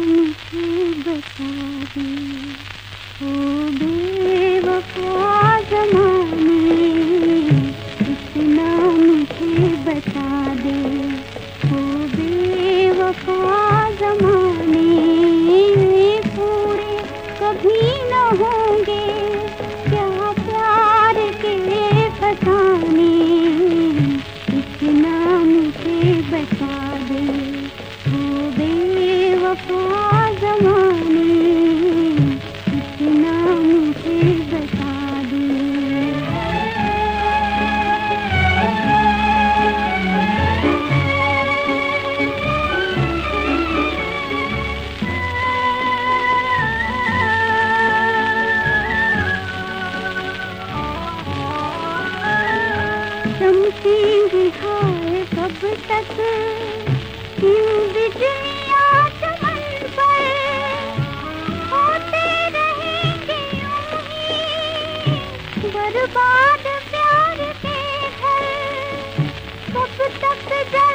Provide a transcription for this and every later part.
मुझे बता दे ओ अब तक क्यों बिजलियाँ चमन पर होते रहेंगे बर्बाद प्यार के घर कब तक जा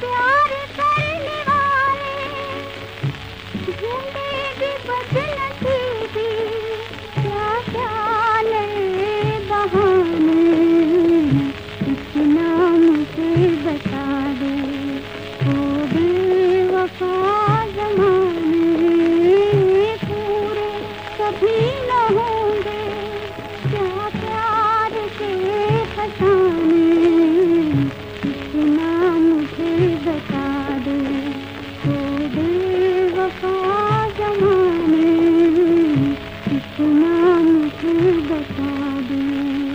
प्यार का मुझे बता दो।